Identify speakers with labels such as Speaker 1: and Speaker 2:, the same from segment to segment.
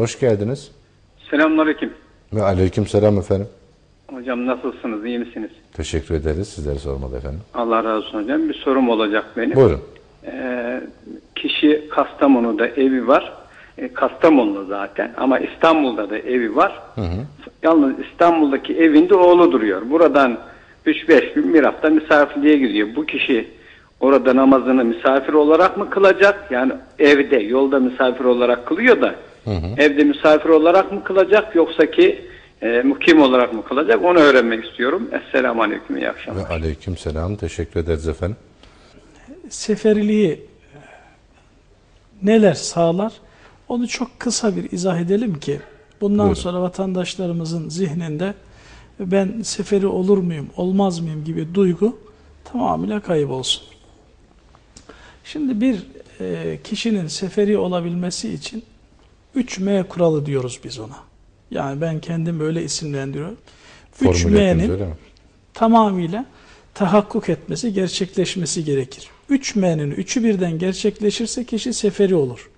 Speaker 1: Hoş geldiniz.
Speaker 2: Selamünaleyküm.
Speaker 1: Ve aleyküm selam efendim.
Speaker 2: Hocam nasılsınız? İyi misiniz?
Speaker 1: Teşekkür ederiz. Sizleri sormalı efendim.
Speaker 2: Allah razı olsun hocam. Bir sorum olacak benim.
Speaker 1: Buyurun.
Speaker 2: Ee, kişi Kastamonu'da evi var. E, Kastamonu zaten ama İstanbul'da da evi var. Yalnız İstanbul'daki evinde oğlu duruyor. Buradan 3-5 gün bir hafta misafirliğe gidiyor. Bu kişi orada namazını misafir olarak mı kılacak? Yani evde, yolda misafir olarak kılıyor da evde misafir olarak mı kılacak yoksa ki e, mukim olarak mı kılacak? Onu öğrenmek istiyorum. Esselamu Aleyküm. İyi akşamlar.
Speaker 1: Ve aleyküm selam. Teşekkür ederiz efendim.
Speaker 3: seferiliği neler sağlar? Onu çok kısa bir izah edelim ki bundan
Speaker 1: Buyurun.
Speaker 3: sonra vatandaşlarımızın zihninde ben seferi olur muyum, olmaz mıyım gibi duygu tamamıyla kaybolsun. Şimdi bir e, kişinin seferi olabilmesi için 3M kuralı diyoruz biz ona. Yani ben kendim böyle isimlendiriyorum.
Speaker 1: Formül ettiniz
Speaker 3: 3M'nin
Speaker 1: öyle mi?
Speaker 3: tamamıyla tahakkuk etmesi, gerçekleşmesi gerekir. 3M'nin üçü birden gerçekleşirse kişi seferi olur.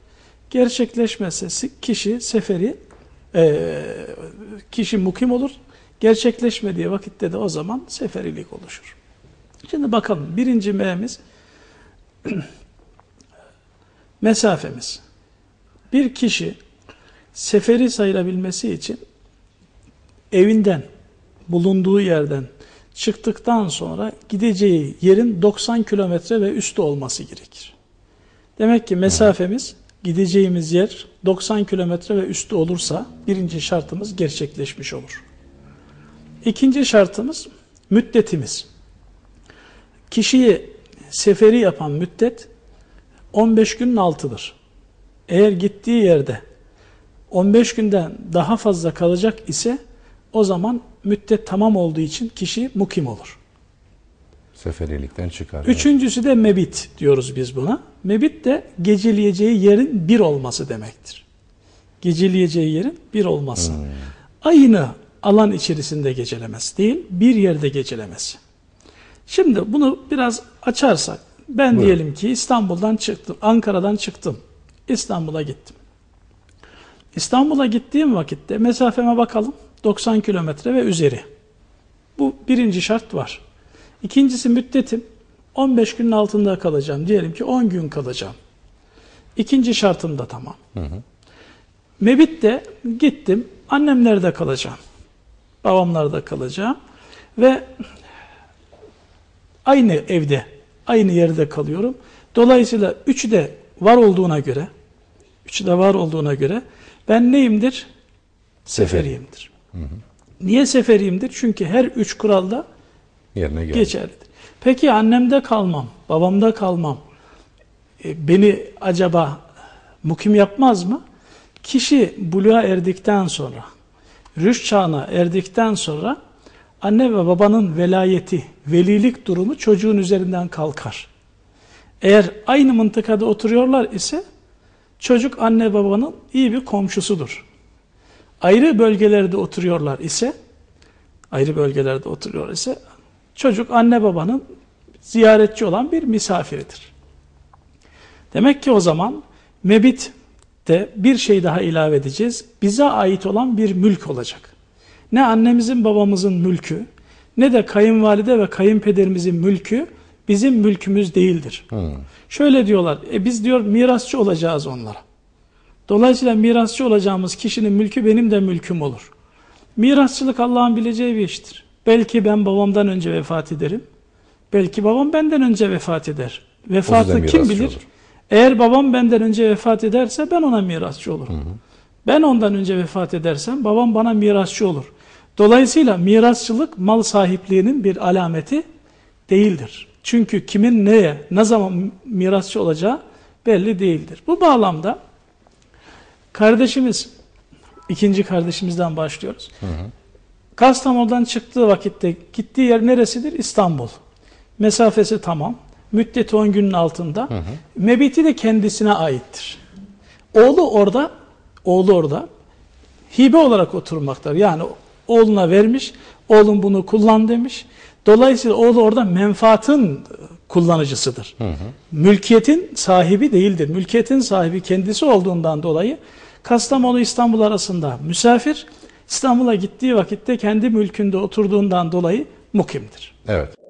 Speaker 3: Gerçekleşmezse kişi seferi, eee, kişi mukim olur. Gerçekleşmediği vakitte de o zaman seferilik oluşur. Şimdi bakalım birinci M'miz mesafemiz. Bir kişi seferi sayılabilmesi için evinden, bulunduğu yerden çıktıktan sonra gideceği yerin 90 kilometre ve üstü olması gerekir. Demek ki mesafemiz, gideceğimiz yer 90 kilometre ve üstü olursa birinci şartımız gerçekleşmiş olur. İkinci şartımız müddetimiz. Kişiyi seferi yapan müddet 15 günün altıdır. Eğer gittiği yerde 15 günden daha fazla kalacak ise o zaman müddet tamam olduğu için kişi mukim olur.
Speaker 1: Seferilikten çıkar.
Speaker 3: Üçüncüsü de mebit diyoruz biz buna. Mebit de geceleyeceği yerin bir olması demektir. Geceleyeceği yerin bir olması. Aynı alan içerisinde gecelemesi değil, bir yerde gecelemesi. Şimdi bunu biraz açarsak, ben
Speaker 1: Buyurun.
Speaker 3: diyelim ki İstanbul'dan çıktım, Ankara'dan çıktım, İstanbul'a gittim. İstanbul'a gittiğim vakitte mesafeme bakalım, 90 kilometre ve üzeri. Bu birinci şart var. İkincisi müddetim 15 günün altında kalacağım. Diyelim ki 10 gün kalacağım. İkinci şartım da tamam. Mebit'te gittim. Annemlerde kalacağım. Babamlarda kalacağım. Ve aynı evde, aynı yerde kalıyorum. Dolayısıyla üçü de var olduğuna göre, üçü de var olduğuna göre ben neyimdir? Seferiyimdir. Niye seferiyimdir? Çünkü her üç kuralda
Speaker 1: Yerine geldi.
Speaker 3: geçerlidir. Peki annemde kalmam, babamda kalmam e, beni acaba mukim yapmaz mı? Kişi buluğa erdikten sonra, rüşt çağına erdikten sonra anne ve babanın velayeti, velilik durumu çocuğun üzerinden kalkar. Eğer aynı mıntıkada oturuyorlar ise çocuk anne babanın iyi bir komşusudur. Ayrı bölgelerde oturuyorlar ise ayrı bölgelerde oturuyor ise çocuk anne babanın ziyaretçi olan bir misafiridir. Demek ki o zaman mebit de bir şey daha ilave edeceğiz. Bize ait olan bir mülk olacak. Ne annemizin babamızın mülkü ne de kayınvalide ve kayınpederimizin mülkü bizim mülkümüz değildir. Şöyle diyorlar, e biz diyor mirasçı olacağız onlara. Dolayısıyla mirasçı olacağımız kişinin mülkü benim de mülküm olur. Mirasçılık Allah'ın bileceği bir iştir. Belki ben babamdan önce vefat ederim. Belki babam benden önce vefat eder. Vefatı kim bilir?
Speaker 1: olur.
Speaker 3: Eğer babam benden önce vefat ederse ben ona mirasçı olurum. Ben ondan önce vefat edersem babam bana mirasçı olur. Dolayısıyla mirasçılık mal sahipliğinin bir alameti değildir. Çünkü kimin neye, ne zaman mirasçı olacağı belli değildir. Bu bağlamda kardeşimiz, ikinci kardeşimizden başlıyoruz. Kastamonu'dan çıktığı vakitte gittiği yer neresidir? İstanbul. Mesafesi tamam. Müddeti 10 günün altında. Mebiti de kendisine aittir. Oğlu orada, oğlu orada hibe olarak oturmaktadır. Yani oğluna vermiş, oğlum bunu kullan demiş. Dolayısıyla oğlu orada menfaatın kullanıcısıdır. Mülkiyetin sahibi değildir. Mülkiyetin sahibi kendisi olduğundan dolayı Kastamonu İstanbul arasında misafir, İstanbul'a gittiği vakitte kendi mülkünde oturduğundan dolayı mukimdir.
Speaker 1: Evet.